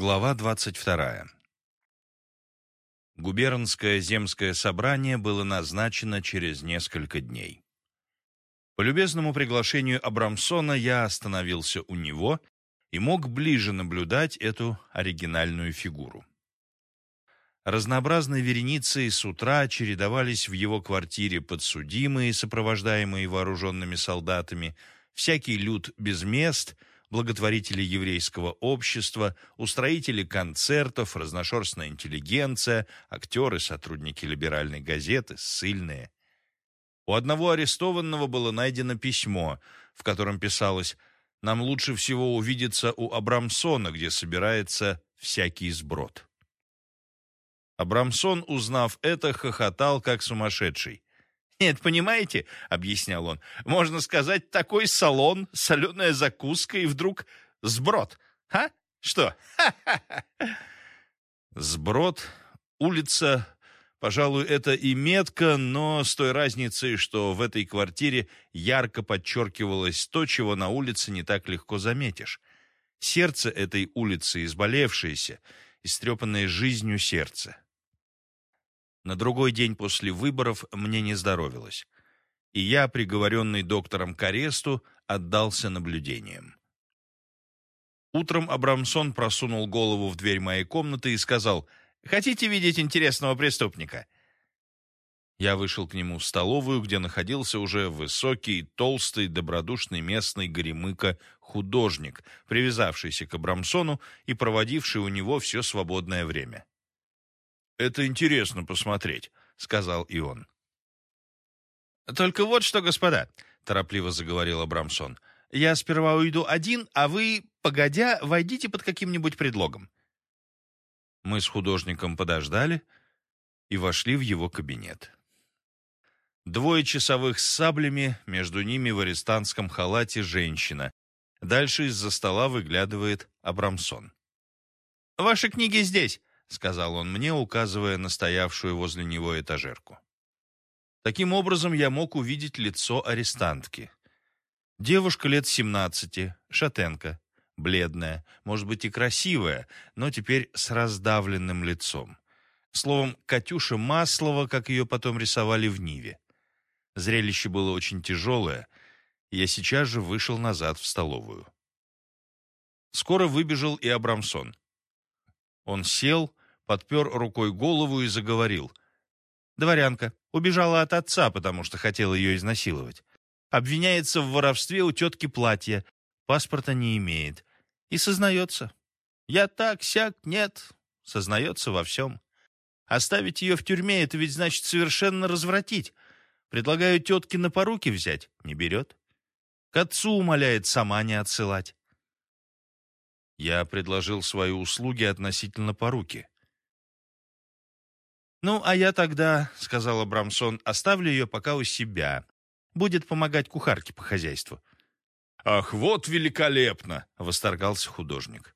Глава 22. Губернское земское собрание было назначено через несколько дней. По любезному приглашению Абрамсона я остановился у него и мог ближе наблюдать эту оригинальную фигуру. Разнообразной вереницей с утра чередовались в его квартире подсудимые, сопровождаемые вооруженными солдатами, всякий люд без мест — благотворители еврейского общества, устроители концертов, разношерстная интеллигенция, актеры, сотрудники либеральной газеты, ссыльные. У одного арестованного было найдено письмо, в котором писалось «Нам лучше всего увидеться у Абрамсона, где собирается всякий сброд». Абрамсон, узнав это, хохотал, как сумасшедший. «Нет, понимаете, — объяснял он, — можно сказать, такой салон, соленая закуска и вдруг сброд. А? Что? Ха-ха-ха!» Сброд, улица, пожалуй, это и метка, но с той разницей, что в этой квартире ярко подчеркивалось то, чего на улице не так легко заметишь. Сердце этой улицы, изболевшееся, истрепанное жизнью сердце. На другой день после выборов мне не здоровилось, и я, приговоренный доктором к аресту, отдался наблюдениям. Утром Абрамсон просунул голову в дверь моей комнаты и сказал, «Хотите видеть интересного преступника?» Я вышел к нему в столовую, где находился уже высокий, толстый, добродушный местный горемыка-художник, привязавшийся к Абрамсону и проводивший у него все свободное время. Это интересно посмотреть», — сказал и он. «Только вот что, господа», — торопливо заговорил Абрамсон, — «я сперва уйду один, а вы, погодя, войдите под каким-нибудь предлогом». Мы с художником подождали и вошли в его кабинет. Двое часовых с саблями, между ними в арестантском халате женщина. Дальше из-за стола выглядывает Абрамсон. «Ваши книги здесь», — сказал он мне, указывая на стоявшую возле него этажерку. Таким образом, я мог увидеть лицо арестантки. Девушка лет семнадцати, шатенка, бледная, может быть и красивая, но теперь с раздавленным лицом. Словом, Катюша Маслова, как ее потом рисовали в Ниве. Зрелище было очень тяжелое, я сейчас же вышел назад в столовую. Скоро выбежал и Абрамсон. Он сел, подпер рукой голову и заговорил. Дворянка. Убежала от отца, потому что хотела ее изнасиловать. Обвиняется в воровстве у тетки платья. Паспорта не имеет. И сознается. Я так, сяк, нет. Сознается во всем. Оставить ее в тюрьме — это ведь значит совершенно развратить. Предлагаю тетке на поруки взять. Не берет. К отцу умоляет сама не отсылать. Я предложил свои услуги относительно поруки. «Ну, а я тогда, — сказал Абрамсон, — оставлю ее пока у себя. Будет помогать кухарке по хозяйству». «Ах, вот великолепно!» — восторгался художник.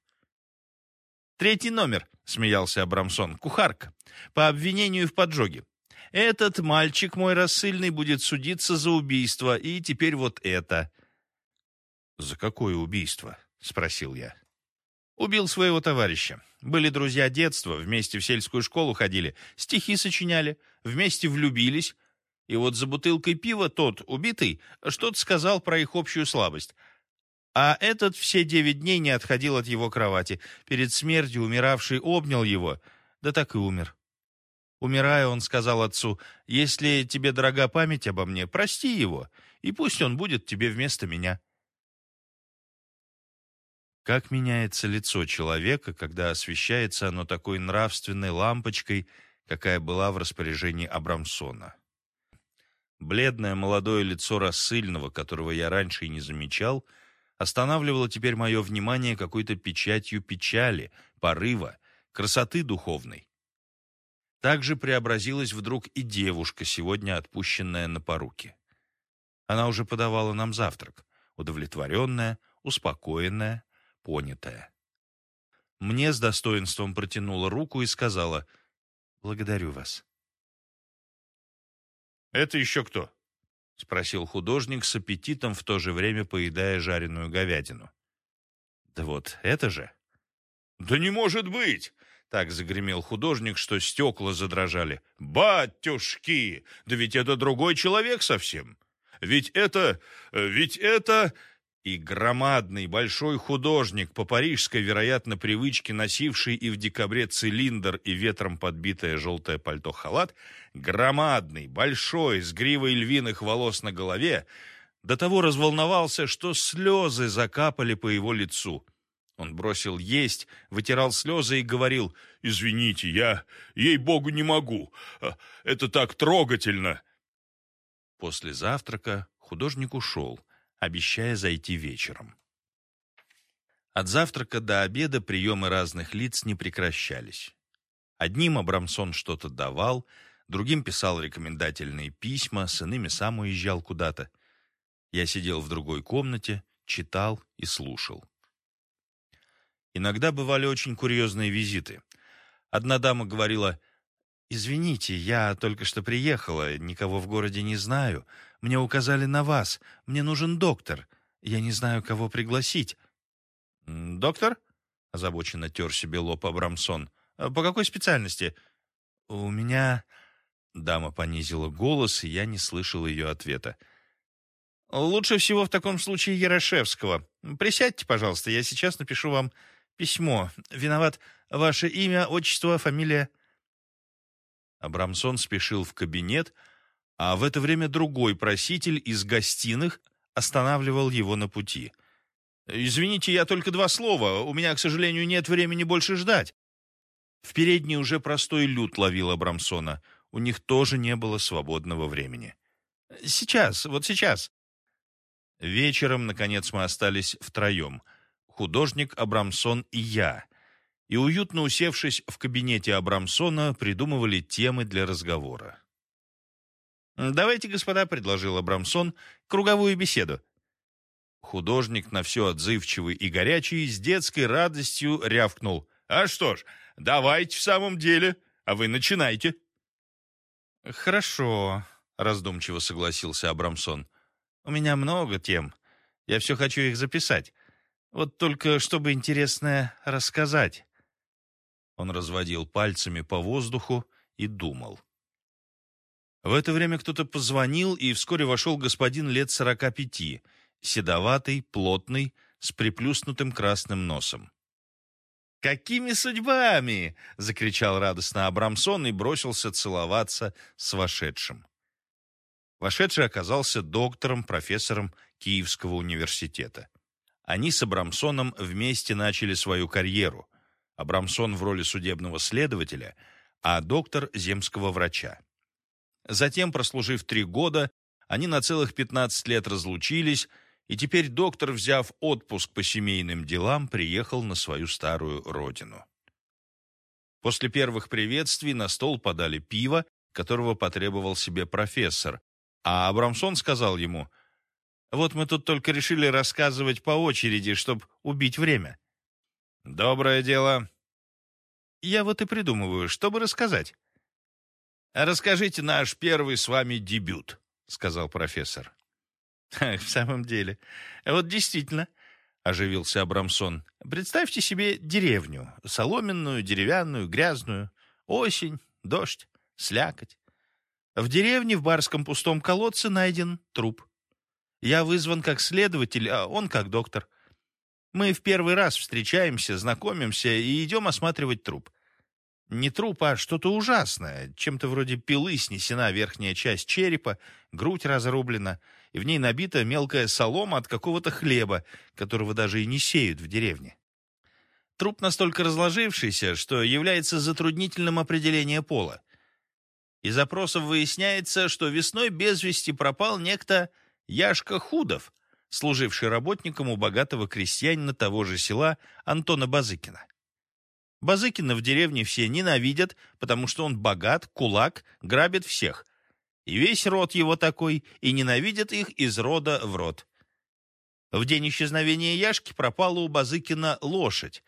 «Третий номер», — смеялся Абрамсон, — «кухарка. По обвинению в поджоге. Этот мальчик мой рассыльный будет судиться за убийство, и теперь вот это». «За какое убийство?» — спросил я. Убил своего товарища. Были друзья детства, вместе в сельскую школу ходили, стихи сочиняли, вместе влюбились. И вот за бутылкой пива тот, убитый, что-то сказал про их общую слабость. А этот все девять дней не отходил от его кровати. Перед смертью умиравший обнял его, да так и умер. Умирая, он сказал отцу, «Если тебе дорога память обо мне, прости его, и пусть он будет тебе вместо меня». Как меняется лицо человека, когда освещается оно такой нравственной лампочкой, какая была в распоряжении Абрамсона. Бледное молодое лицо рассыльного, которого я раньше и не замечал, останавливало теперь мое внимание какой-то печатью печали, порыва, красоты духовной. Также преобразилась вдруг и девушка, сегодня отпущенная на поруки. Она уже подавала нам завтрак, удовлетворенная, успокоенная, понятое. Мне с достоинством протянула руку и сказала «Благодарю вас». «Это еще кто?» — спросил художник с аппетитом, в то же время поедая жареную говядину. «Да вот это же!» Да не может быть! Так загремел художник, что стекла задрожали. «Батюшки! Да ведь это другой человек совсем! Ведь это... ведь это...» И громадный большой художник, по парижской, вероятно, привычке носивший и в декабре цилиндр и ветром подбитое желтое пальто-халат, громадный, большой, с гривой львиных волос на голове, до того разволновался, что слезы закапали по его лицу. Он бросил есть, вытирал слезы и говорил, «Извините, я, ей-богу, не могу. А, это так трогательно!» После завтрака художник ушел, обещая зайти вечером. От завтрака до обеда приемы разных лиц не прекращались. Одним Абрамсон что-то давал, другим писал рекомендательные письма, с иными сам уезжал куда-то. Я сидел в другой комнате, читал и слушал. Иногда бывали очень курьезные визиты. Одна дама говорила, «Извините, я только что приехала, никого в городе не знаю. Мне указали на вас. Мне нужен доктор. Я не знаю, кого пригласить». «Доктор?» — озабоченно тер себе лоб Абрамсон. «По какой специальности?» «У меня...» Дама понизила голос, и я не слышал ее ответа. «Лучше всего в таком случае Ярошевского. Присядьте, пожалуйста, я сейчас напишу вам Письмо. Виноват. Ваше имя, отчество, фамилия. Абрамсон спешил в кабинет, а в это время другой проситель из гостиных останавливал его на пути. «Извините, я только два слова. У меня, к сожалению, нет времени больше ждать». В передней уже простой люд ловил Абрамсона. У них тоже не было свободного времени. «Сейчас, вот сейчас». Вечером, наконец, мы остались втроем — художник Абрамсон и я, и, уютно усевшись в кабинете Абрамсона, придумывали темы для разговора. «Давайте, господа», — предложил Абрамсон, — «круговую беседу». Художник, на все отзывчивый и горячий, с детской радостью рявкнул. «А что ж, давайте в самом деле, а вы начинайте». «Хорошо», — раздумчиво согласился Абрамсон. «У меня много тем. Я все хочу их записать. Вот только чтобы интересное рассказать. Он разводил пальцами по воздуху и думал. В это время кто-то позвонил, и вскоре вошел господин лет сорока пяти, седоватый, плотный, с приплюснутым красным носом. «Какими судьбами?» — закричал радостно Абрамсон и бросился целоваться с вошедшим. Вошедший оказался доктором, профессором Киевского университета. Они с Абрамсоном вместе начали свою карьеру. Абрамсон в роли судебного следователя, а доктор – земского врача. Затем, прослужив три года, они на целых 15 лет разлучились, и теперь доктор, взяв отпуск по семейным делам, приехал на свою старую родину. После первых приветствий на стол подали пиво, которого потребовал себе профессор, а Абрамсон сказал ему – вот мы тут только решили рассказывать по очереди, чтобы убить время. Доброе дело. Я вот и придумываю, чтобы рассказать. Расскажите наш первый с вами дебют, сказал профессор. В самом деле, вот действительно, оживился Абрамсон. Представьте себе деревню, соломенную, деревянную, грязную, осень, дождь, слякоть. В деревне в барском пустом колодце найден труп. Я вызван как следователь, а он как доктор. Мы в первый раз встречаемся, знакомимся и идем осматривать труп. Не труп, а что-то ужасное. Чем-то вроде пилы снесена верхняя часть черепа, грудь разрублена, и в ней набита мелкая солома от какого-то хлеба, которого даже и не сеют в деревне. Труп настолько разложившийся, что является затруднительным определение пола. Из опросов выясняется, что весной без вести пропал некто Яшка Худов, служивший работником у богатого крестьянина того же села Антона Базыкина. Базыкина в деревне все ненавидят, потому что он богат, кулак, грабит всех. И весь род его такой, и ненавидят их из рода в род. В день исчезновения Яшки пропала у Базыкина лошадь.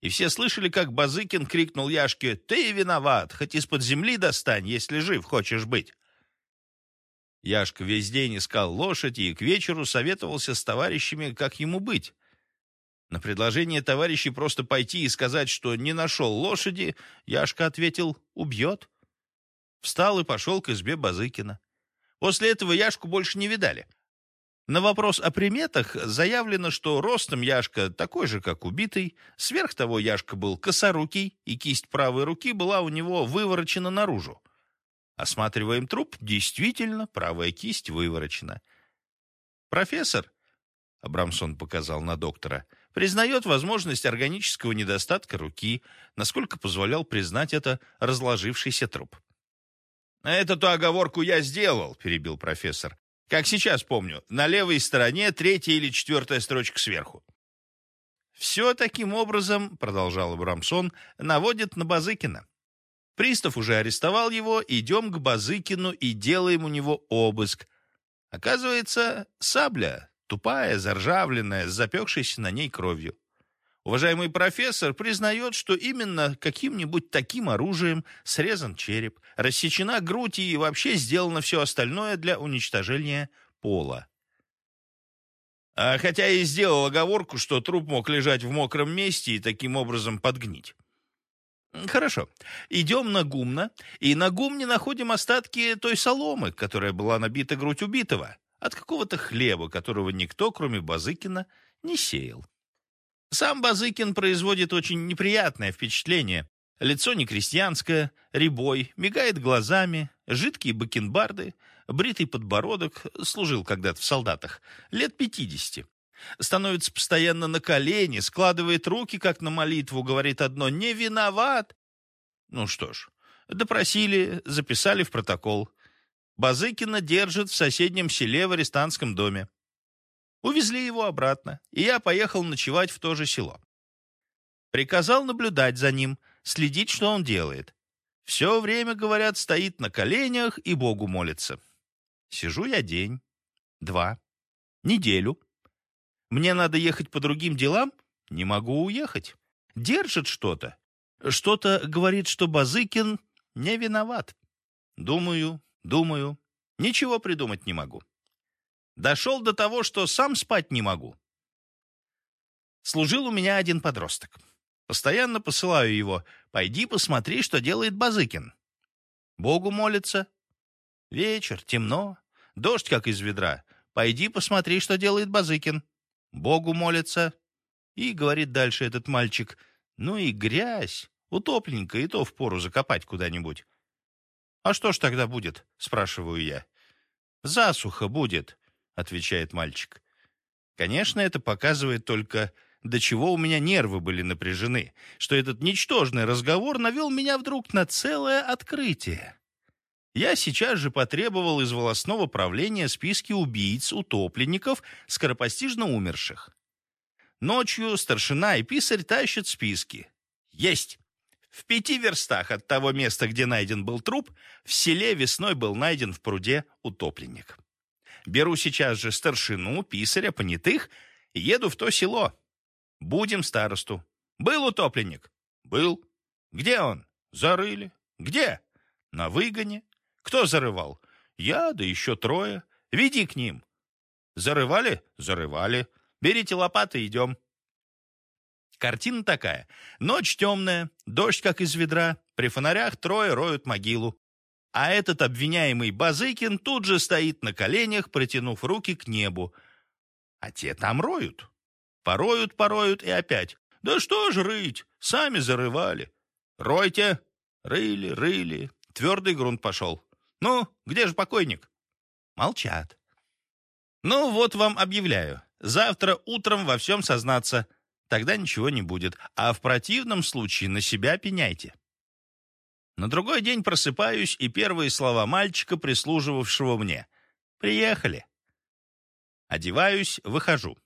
И все слышали, как Базыкин крикнул Яшке «Ты виноват, хоть из-под земли достань, если жив хочешь быть». Яшка весь день искал лошадь и к вечеру советовался с товарищами, как ему быть. На предложение товарищей просто пойти и сказать, что не нашел лошади, Яшка ответил «убьет». Встал и пошел к избе Базыкина. После этого Яшку больше не видали. На вопрос о приметах заявлено, что ростом Яшка такой же, как убитый. Сверх того Яшка был косорукий, и кисть правой руки была у него выворочена наружу. Осматриваем труп, действительно, правая кисть выворочена. Профессор, Абрамсон показал на доктора, признает возможность органического недостатка руки, насколько позволял признать это разложившийся труп. «Эту оговорку я сделал», — перебил профессор. Как сейчас помню, на левой стороне третья или четвертая строчка сверху. «Все таким образом, — продолжал Абрамсон, — наводит на Базыкина. Пристав уже арестовал его, идем к Базыкину и делаем у него обыск. Оказывается, сабля, тупая, заржавленная, с запекшейся на ней кровью. Уважаемый профессор признает, что именно каким-нибудь таким оружием срезан череп, рассечена грудь и вообще сделано все остальное для уничтожения пола. А хотя и сделал оговорку, что труп мог лежать в мокром месте и таким образом подгнить. Хорошо. Идем на гумно, и на гумне находим остатки той соломы, которая была набита грудь убитого, от какого-то хлеба, которого никто, кроме Базыкина, не сеял. Сам Базыкин производит очень неприятное впечатление. Лицо не крестьянское, рябой, мигает глазами, жидкие бакенбарды, бритый подбородок, служил когда-то в солдатах, лет пятидесяти. Становится постоянно на колени, складывает руки, как на молитву, говорит одно «не виноват». Ну что ж, допросили, записали в протокол. Базыкина держат в соседнем селе в арестантском доме. Увезли его обратно, и я поехал ночевать в то же село. Приказал наблюдать за ним, следить, что он делает. Все время, говорят, стоит на коленях и Богу молится. Сижу я день, два, неделю. Мне надо ехать по другим делам, не могу уехать. Держит что-то. Что-то говорит, что Базыкин не виноват. Думаю, думаю, ничего придумать не могу. Дошел до того, что сам спать не могу. Служил у меня один подросток. Постоянно посылаю его. Пойди посмотри, что делает Базыкин. Богу молится. Вечер, темно, дождь как из ведра. Пойди посмотри, что делает Базыкин. Богу молится. И, говорит дальше этот мальчик, ну и грязь, утопленника, и то впору закопать куда-нибудь. «А что ж тогда будет?» — спрашиваю я. «Засуха будет отвечает мальчик. Конечно, это показывает только, до чего у меня нервы были напряжены, что этот ничтожный разговор навел меня вдруг на целое открытие. Я сейчас же потребовал из волосного правления списки убийц, утопленников, скоропостижно умерших. Ночью старшина и писарь тащат списки. Есть! В пяти верстах от того места, где найден был труп, в селе весной был найден в пруде утопленник. Беру сейчас же старшину, писаря, понятых и еду в то село. Будем старосту. Был утопленник? Был. Где он? Зарыли. Где? На выгоне. Кто зарывал? Я, да еще трое. Веди к ним. Зарывали? Зарывали. Берите лопаты, идем. Картина такая. Ночь темная, дождь как из ведра, при фонарях трое роют могилу. А этот обвиняемый Базыкин тут же стоит на коленях, протянув руки к небу. А те там роют. Пороют, пороют и опять. Да что ж рыть, сами зарывали. Ройте. Рыли, рыли. Твердый грунт пошел. Ну, где же покойник? Молчат. Ну, вот вам объявляю. Завтра утром во всем сознаться. Тогда ничего не будет. А в противном случае на себя пеняйте. На другой день просыпаюсь, и первые слова мальчика, прислуживавшего мне. «Приехали». Одеваюсь, выхожу.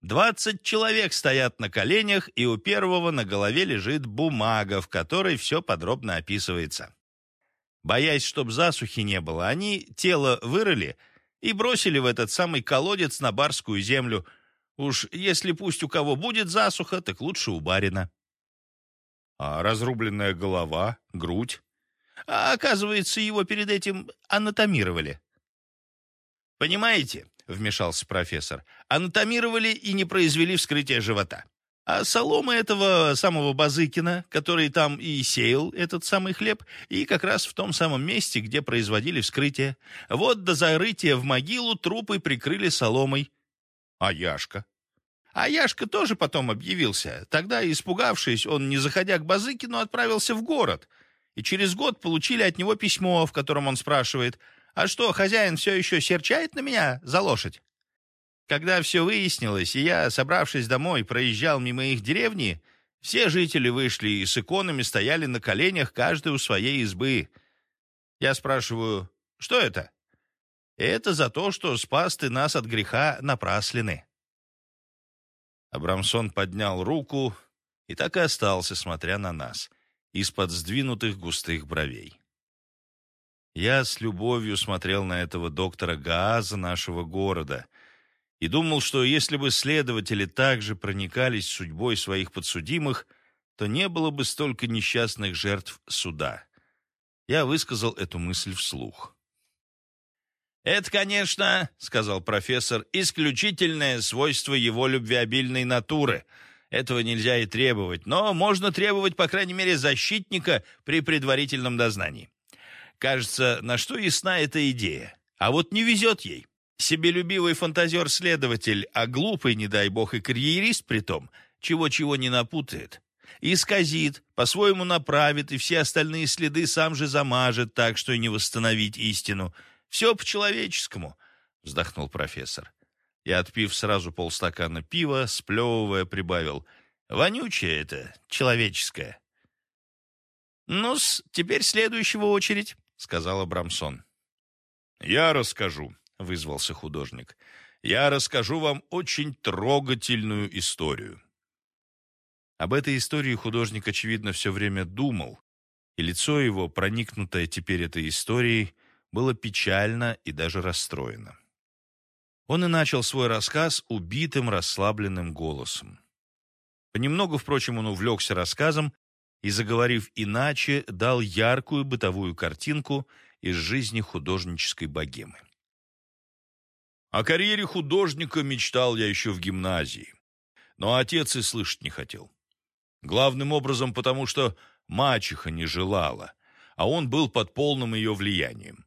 Двадцать человек стоят на коленях, и у первого на голове лежит бумага, в которой все подробно описывается. Боясь, чтоб засухи не было, они тело вырыли и бросили в этот самый колодец на барскую землю. Уж если пусть у кого будет засуха, так лучше у барина. А разрубленная голова, грудь? А оказывается, его перед этим анатомировали. Понимаете, вмешался профессор. «Анатомировали и не произвели вскрытие живота. А солома этого самого Базыкина, который там и сеял этот самый хлеб, и как раз в том самом месте, где производили вскрытие. Вот до зарытия в могилу трупы прикрыли соломой. А Яшка? А Яшка тоже потом объявился. Тогда, испугавшись, он, не заходя к Базыкину, отправился в город. И через год получили от него письмо, в котором он спрашивает, «А что, хозяин все еще серчает на меня за лошадь?» Когда все выяснилось, и я, собравшись домой, проезжал мимо их деревни, все жители вышли и с иконами стояли на коленях, каждый у своей избы. Я спрашиваю, что это? Это за то, что спас ты нас от греха напраслины. Абрамсон поднял руку и так и остался, смотря на нас, из-под сдвинутых густых бровей. Я с любовью смотрел на этого доктора Гааза нашего города — и думал, что если бы следователи также проникались судьбой своих подсудимых, то не было бы столько несчастных жертв суда. Я высказал эту мысль вслух. «Это, конечно, — сказал профессор, — исключительное свойство его любвеобильной натуры. Этого нельзя и требовать, но можно требовать, по крайней мере, защитника при предварительном дознании. Кажется, на что ясна эта идея. А вот не везет ей. Себелюбивый фантазер-следователь, а глупый, не дай бог, и карьерист при том, чего-чего не напутает. Исказит, по-своему направит, и все остальные следы сам же замажет так, что и не восстановить истину. Все по-человеческому, — вздохнул профессор. И, отпив сразу полстакана пива, сплевывая, прибавил. Вонючее это, человеческое. «Ну-с, теперь следующего очередь», — сказал Абрамсон. «Я расскажу», вызвался художник. «Я расскажу вам очень трогательную историю». Об этой истории художник, очевидно, все время думал, и лицо его, проникнутое теперь этой историей, было печально и даже расстроено. Он и начал свой рассказ убитым, расслабленным голосом. Понемногу, впрочем, он увлекся рассказом и, заговорив иначе, дал яркую бытовую картинку из жизни художнической богемы. О карьере художника мечтал я еще в гимназии. Но отец и слышать не хотел. Главным образом потому, что мачеха не желала, а он был под полным ее влиянием.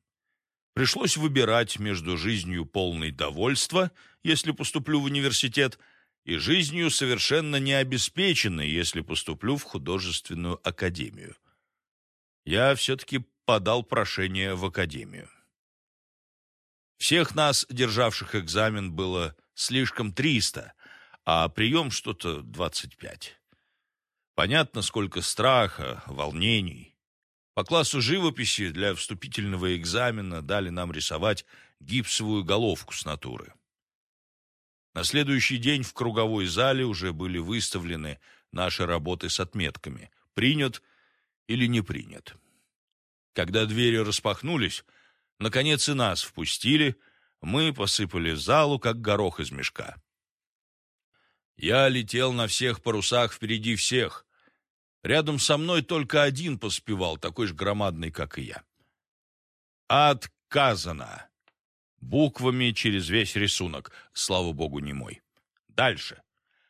Пришлось выбирать между жизнью полной довольства, если поступлю в университет, и жизнью совершенно необеспеченной, если поступлю в художественную академию. Я все-таки подал прошение в академию. Всех нас, державших экзамен, было слишком триста, а прием что-то двадцать пять. Понятно, сколько страха, волнений. По классу живописи для вступительного экзамена дали нам рисовать гипсовую головку с натуры. На следующий день в круговой зале уже были выставлены наши работы с отметками «принят» или «не принят». Когда двери распахнулись, Наконец и нас впустили, мы посыпали залу, как горох из мешка. Я летел на всех парусах впереди всех. Рядом со мной только один поспевал, такой же громадный, как и я. Отказано. Буквами через весь рисунок, слава богу, не мой. Дальше.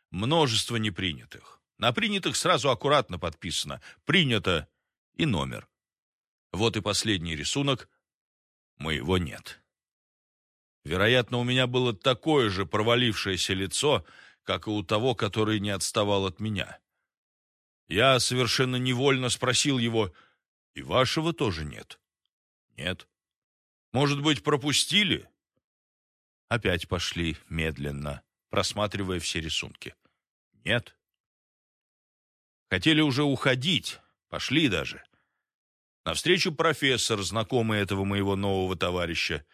Множество непринятых. На принятых сразу аккуратно подписано «Принято» и номер. Вот и последний рисунок, Моего нет. Вероятно, у меня было такое же провалившееся лицо, как и у того, который не отставал от меня. Я совершенно невольно спросил его, «И вашего тоже нет?» «Нет». «Может быть, пропустили?» Опять пошли медленно, просматривая все рисунки. «Нет». Хотели уже уходить, пошли даже. Навстречу профессор, знакомый этого моего нового товарища.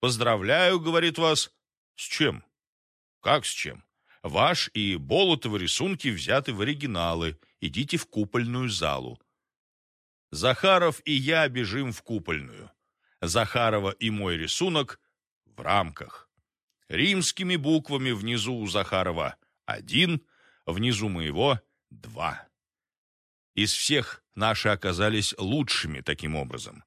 «Поздравляю», — говорит вас. «С чем?» «Как с чем?» «Ваш и Болотовы рисунки взяты в оригиналы. Идите в купольную залу». Захаров и я бежим в купольную. Захарова и мой рисунок в рамках. Римскими буквами внизу у Захарова один, внизу моего два. Из всех наши оказались лучшими таким образом.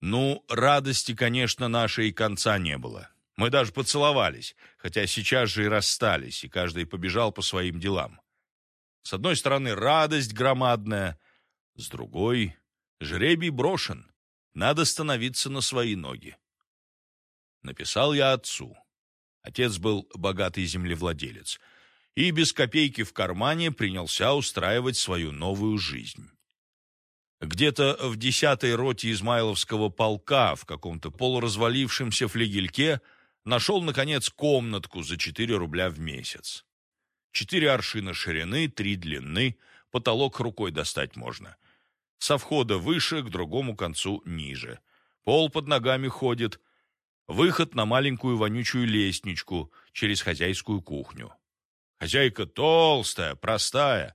Ну, радости, конечно, нашей конца не было. Мы даже поцеловались, хотя сейчас же и расстались, и каждый побежал по своим делам. С одной стороны, радость громадная, с другой — жребий брошен. Надо становиться на свои ноги. Написал я отцу. Отец был богатый землевладелец и без копейки в кармане принялся устраивать свою новую жизнь. Где-то в десятой роте Измайловского полка в каком-то полуразвалившемся флигельке нашел, наконец, комнатку за 4 рубля в месяц. Четыре аршина ширины, три длины, потолок рукой достать можно. Со входа выше, к другому концу ниже. Пол под ногами ходит. Выход на маленькую вонючую лестничку через хозяйскую кухню. Хозяйка толстая, простая,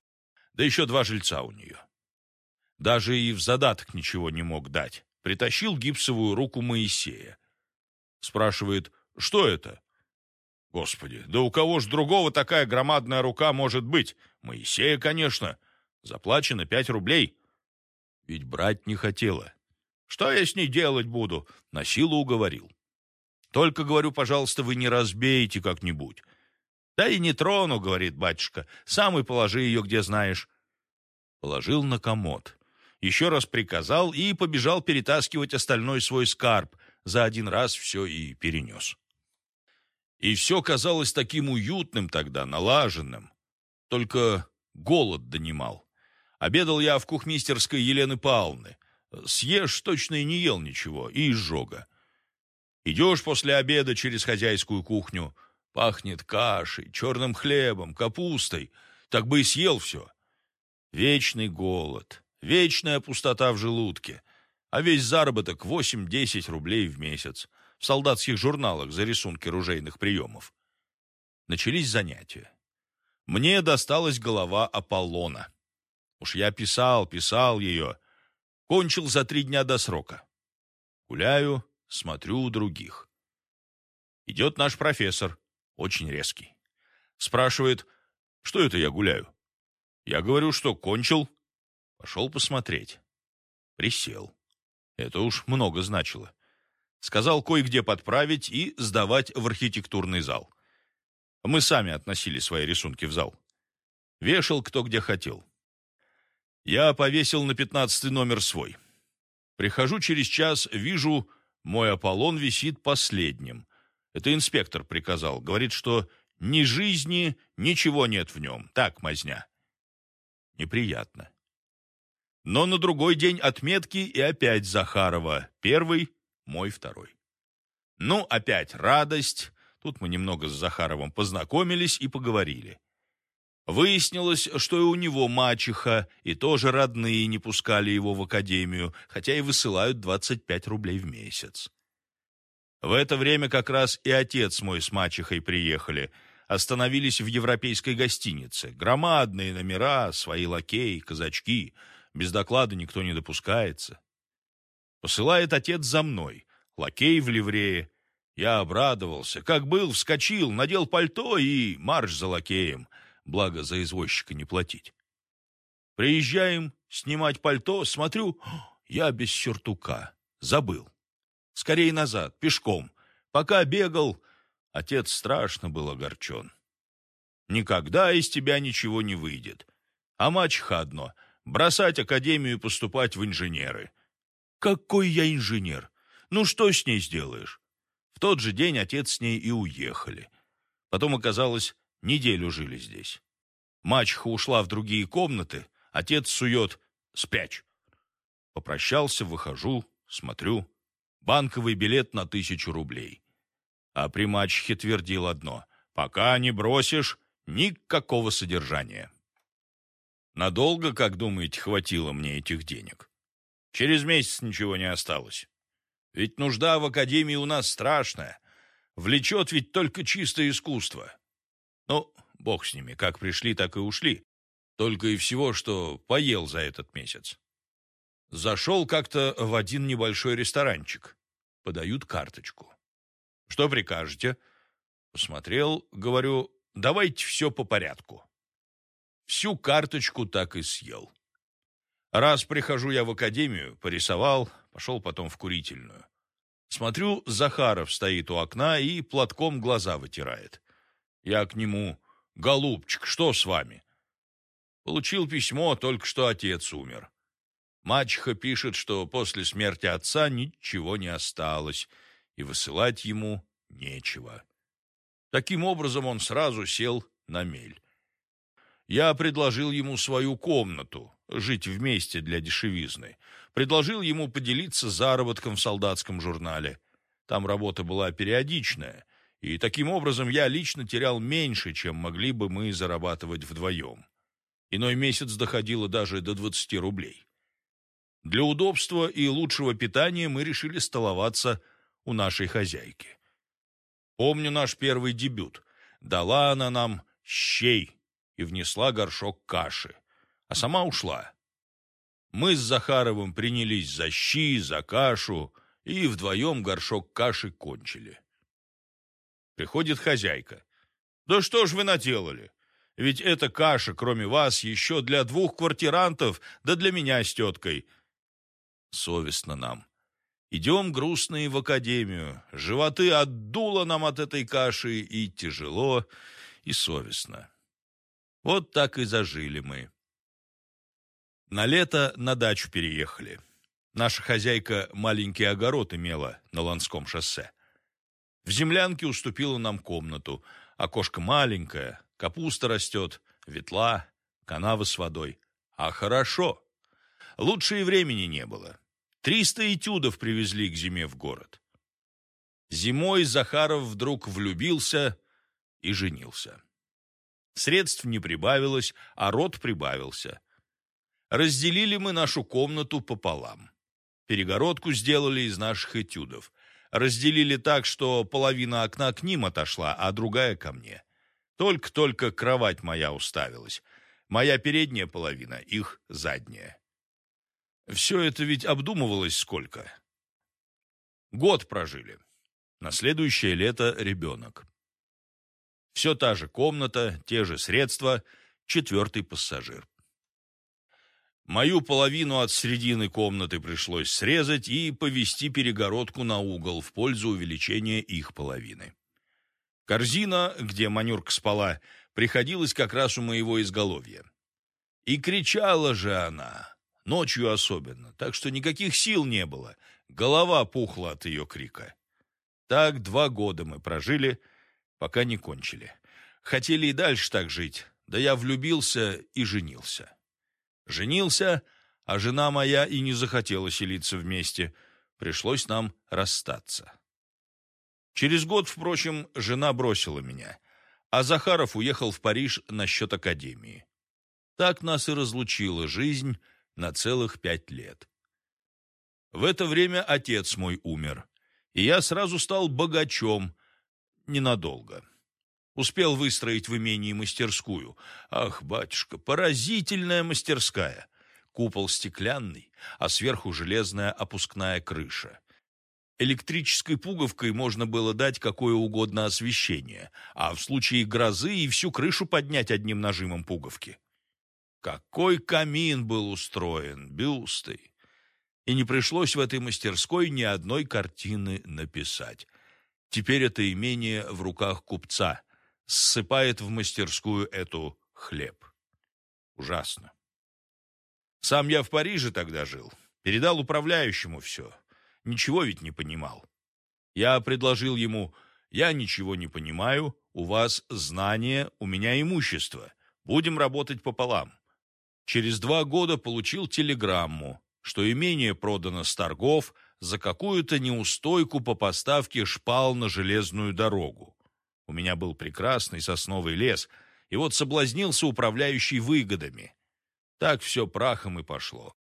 да еще два жильца у нее. Даже и в задаток ничего не мог дать. Притащил гипсовую руку Моисея. Спрашивает, что это? Господи, да у кого ж другого такая громадная рука может быть? Моисея, конечно. Заплачено пять рублей. Ведь брать не хотела. Что я с ней делать буду? На силу уговорил. Только, говорю, пожалуйста, вы не разбейте как-нибудь. Да и не трону, говорит батюшка. Сам и положи ее, где знаешь. Положил на комод. Еще раз приказал и побежал перетаскивать остальной свой скарб. За один раз все и перенес. И все казалось таким уютным тогда, налаженным. Только голод донимал. Обедал я в кухмистерской Елены Павловны. Съешь точно и не ел ничего, и изжога. Идешь после обеда через хозяйскую кухню, пахнет кашей, черным хлебом, капустой, так бы и съел все. Вечный голод, вечная пустота в желудке, а весь заработок 8-10 рублей в месяц в солдатских журналах за рисунки ружейных приемов. Начались занятия. Мне досталась голова Аполлона. Уж я писал, писал ее. Кончил за три дня до срока. Гуляю, смотрю у других. Идет наш профессор, очень резкий. Спрашивает, что это я гуляю? Я говорю, что кончил. Пошел посмотреть. Присел. Это уж много значило. Сказал кое-где подправить и сдавать в архитектурный зал. Мы сами относили свои рисунки в зал. Вешал кто где хотел. Я повесил на пятнадцатый номер свой. Прихожу через час, вижу, мой Аполлон висит последним. Это инспектор приказал. Говорит, что ни жизни, ничего нет в нем. Так, мазня. Неприятно. Но на другой день отметки и опять Захарова. Первый, мой второй. Ну, опять радость. Тут мы немного с Захаровым познакомились и поговорили. Выяснилось, что и у него мачеха, и тоже родные не пускали его в академию, хотя и высылают 25 рублей в месяц. В это время как раз и отец мой с мачехой приехали, остановились в европейской гостинице. Громадные номера, свои лакеи, казачки. Без доклада никто не допускается. Посылает отец за мной, лакей в ливрее. Я обрадовался, как был, вскочил, надел пальто и марш за лакеем — благо за извозчика не платить. Приезжаем снимать пальто, смотрю, я без сюртука, забыл. Скорее назад, пешком. Пока бегал, отец страшно был огорчен. Никогда из тебя ничего не выйдет. А мачеха одно — бросать академию и поступать в инженеры. Какой я инженер? Ну что с ней сделаешь? В тот же день отец с ней и уехали. Потом оказалось, Неделю жили здесь. Мачеха ушла в другие комнаты, отец сует «спрячь». Попрощался, выхожу, смотрю. Банковый билет на тысячу рублей. А при мачехе твердил одно «пока не бросишь, никакого содержания». Надолго, как думаете, хватило мне этих денег? Через месяц ничего не осталось. Ведь нужда в академии у нас страшная. Влечет ведь только чистое искусство. Ну, бог с ними, как пришли, так и ушли. Только и всего, что поел за этот месяц. Зашел как-то в один небольшой ресторанчик. Подают карточку. Что прикажете? Посмотрел, говорю, давайте все по порядку. Всю карточку так и съел. Раз прихожу я в академию, порисовал, пошел потом в курительную. Смотрю, Захаров стоит у окна и платком глаза вытирает. Я к нему, «Голубчик, что с вами?» Получил письмо, только что отец умер. Мачеха пишет, что после смерти отца ничего не осталось, и высылать ему нечего. Таким образом он сразу сел на мель. Я предложил ему свою комнату, жить вместе для дешевизны. Предложил ему поделиться заработком в солдатском журнале. Там работа была периодичная, и таким образом я лично терял меньше, чем могли бы мы зарабатывать вдвоем. Иной месяц доходило даже до 20 рублей. Для удобства и лучшего питания мы решили столоваться у нашей хозяйки. Помню наш первый дебют. Дала она нам щей и внесла горшок каши, а сама ушла. Мы с Захаровым принялись за щи, за кашу, и вдвоем горшок каши кончили. Приходит хозяйка. «Да что ж вы наделали? Ведь эта каша, кроме вас, еще для двух квартирантов, да для меня с теткой». Совестно нам. Идем грустные в академию. Животы отдуло нам от этой каши, и тяжело, и совестно. Вот так и зажили мы. На лето на дачу переехали. Наша хозяйка маленький огород имела на Ланском шоссе. В землянке уступила нам комнату. Окошко маленькое, капуста растет, ветла, канава с водой. А хорошо. Лучше и времени не было. Триста этюдов привезли к зиме в город. Зимой Захаров вдруг влюбился и женился. Средств не прибавилось, а род прибавился. Разделили мы нашу комнату пополам. Перегородку сделали из наших этюдов. Разделили так, что половина окна к ним отошла, а другая ко мне. Только-только кровать моя уставилась. Моя передняя половина, их задняя. Все это ведь обдумывалось сколько. Год прожили. На следующее лето ребенок. Все та же комната, те же средства, четвертый пассажир. Мою половину от середины комнаты пришлось срезать и повести перегородку на угол в пользу увеличения их половины. Корзина, где Манюрка спала, приходилась как раз у моего изголовья. И кричала же она, ночью особенно, так что никаких сил не было, голова пухла от ее крика. Так два года мы прожили, пока не кончили. Хотели и дальше так жить, да я влюбился и женился. Женился, а жена моя и не захотела селиться вместе, пришлось нам расстаться. Через год, впрочем, жена бросила меня, а Захаров уехал в Париж насчет академии. Так нас и разлучила жизнь, на целых пять лет. В это время отец мой умер, и я сразу стал богачом, ненадолго. Успел выстроить в имении мастерскую. Ах, батюшка, поразительная мастерская! Купол стеклянный, а сверху железная опускная крыша. Электрической пуговкой можно было дать какое угодно освещение, а в случае грозы и всю крышу поднять одним нажимом пуговки. Какой камин был устроен, бюсты! И не пришлось в этой мастерской ни одной картины написать. Теперь это имение в руках купца. Ссыпает в мастерскую эту хлеб. Ужасно. Сам я в Париже тогда жил. Передал управляющему все. Ничего ведь не понимал. Я предложил ему, я ничего не понимаю, у вас знания, у меня имущество. Будем работать пополам. Через два года получил телеграмму, что имение продано с торгов за какую-то неустойку по поставке шпал на железную дорогу. У меня был прекрасный сосновый лес, и вот соблазнился управляющий выгодами. Так все прахом и пошло.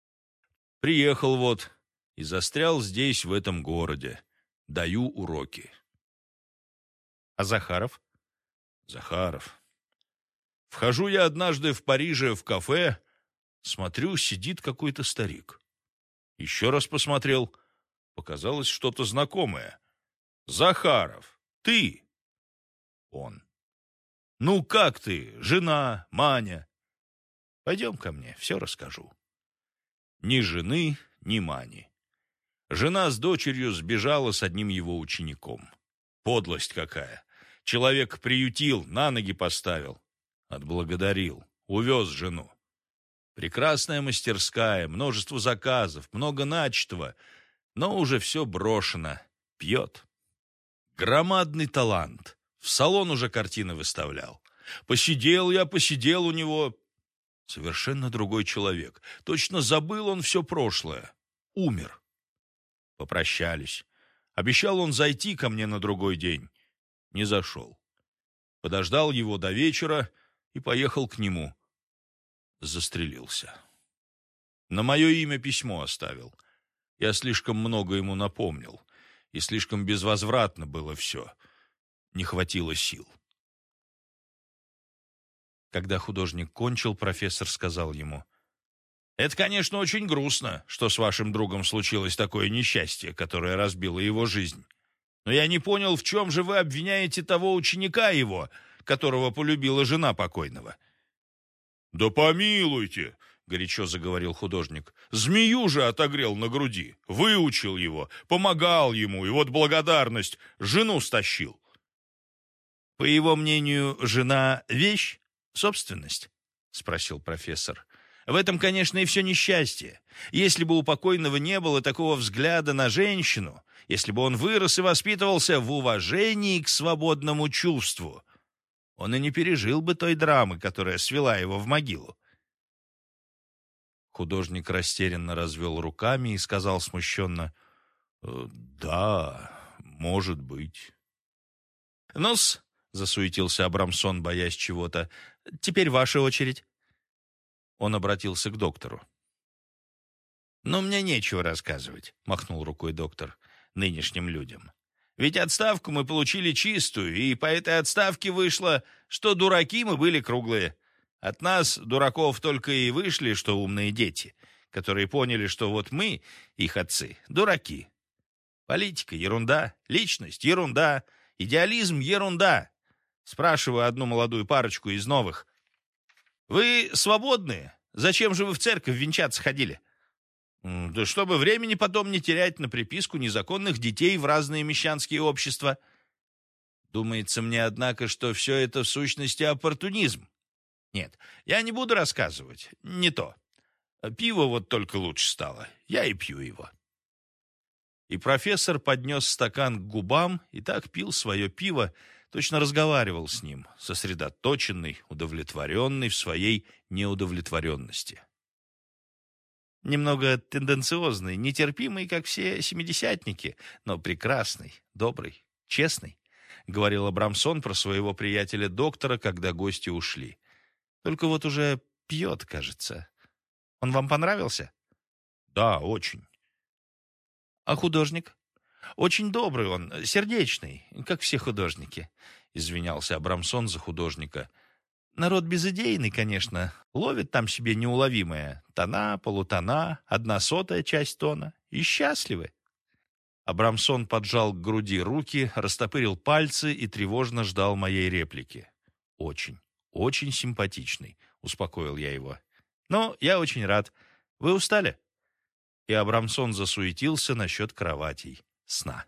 Приехал вот и застрял здесь, в этом городе. Даю уроки. А Захаров? Захаров. Вхожу я однажды в Париже в кафе, Смотрю, сидит какой-то старик. Еще раз посмотрел. Показалось что-то знакомое. «Захаров, ты!» Он. «Ну как ты, жена, Маня?» «Пойдем ко мне, все расскажу». Ни жены, ни Мани. Жена с дочерью сбежала с одним его учеником. Подлость какая! Человек приютил, на ноги поставил. Отблагодарил, увез жену. Прекрасная мастерская, множество заказов, много начатого, но уже все брошено. Пьет. Громадный талант. В салон уже картины выставлял. Посидел я, посидел у него. Совершенно другой человек. Точно забыл он все прошлое. Умер. Попрощались. Обещал он зайти ко мне на другой день. Не зашел. Подождал его до вечера и поехал к нему. Застрелился. На мое имя письмо оставил. Я слишком много ему напомнил. И слишком безвозвратно было все. Не хватило сил. Когда художник кончил, профессор сказал ему, «Это, конечно, очень грустно, что с вашим другом случилось такое несчастье, которое разбило его жизнь. Но я не понял, в чем же вы обвиняете того ученика его, которого полюбила жена покойного». «Да помилуйте!» — горячо заговорил художник. «Змею же отогрел на груди, выучил его, помогал ему, и вот благодарность жену стащил». «По его мнению, жена — вещь?» собственность?» — спросил профессор. «В этом, конечно, и все несчастье. Если бы у покойного не было такого взгляда на женщину, если бы он вырос и воспитывался в уважении к свободному чувству, он и не пережил бы той драмы, которая свела его в могилу. Художник растерянно развел руками и сказал смущенно, «Э, «Да, может быть». «Ну-с», — засуетился Абрамсон, боясь чего-то, Теперь ваша очередь». Он обратился к доктору. «Но мне нечего рассказывать», — махнул рукой доктор, — «нынешним людям. Ведь отставку мы получили чистую, и по этой отставке вышло, что дураки мы были круглые. От нас, дураков, только и вышли, что умные дети, которые поняли, что вот мы, их отцы, дураки. Политика — ерунда, личность — ерунда, идеализм — ерунда. Спрашиваю одну молодую парочку из новых. «Вы свободные? Зачем же вы в церковь венчаться ходили?» «Да чтобы времени потом не терять на приписку незаконных детей в разные мещанские общества». Думается мне, однако, что все это в сущности оппортунизм. Нет, я не буду рассказывать. Не то. Пиво вот только лучше стало. Я и пью его. И профессор поднес стакан к губам и так пил свое пиво, точно разговаривал с ним, сосредоточенный, удовлетворенный в своей неудовлетворенности. Немного тенденциозный, нетерпимый, как все семидесятники, но прекрасный, добрый, честный, — говорил Абрамсон про своего приятеля-доктора, когда гости ушли. Только вот уже пьет, кажется. Он вам понравился? Да, очень. А художник? Очень добрый он, сердечный, как все художники», — извинялся Абрамсон за художника. «Народ безыдейный, конечно, ловит там себе неуловимое. Тона, полутона, одна сотая часть тона. И счастливы». Абрамсон поджал к груди руки, растопырил пальцы и тревожно ждал моей реплики. «Очень, очень симпатичный», — успокоил я его. «Ну, я очень рад. Вы устали?» И Абрамсон засуетился насчет кроватей сна.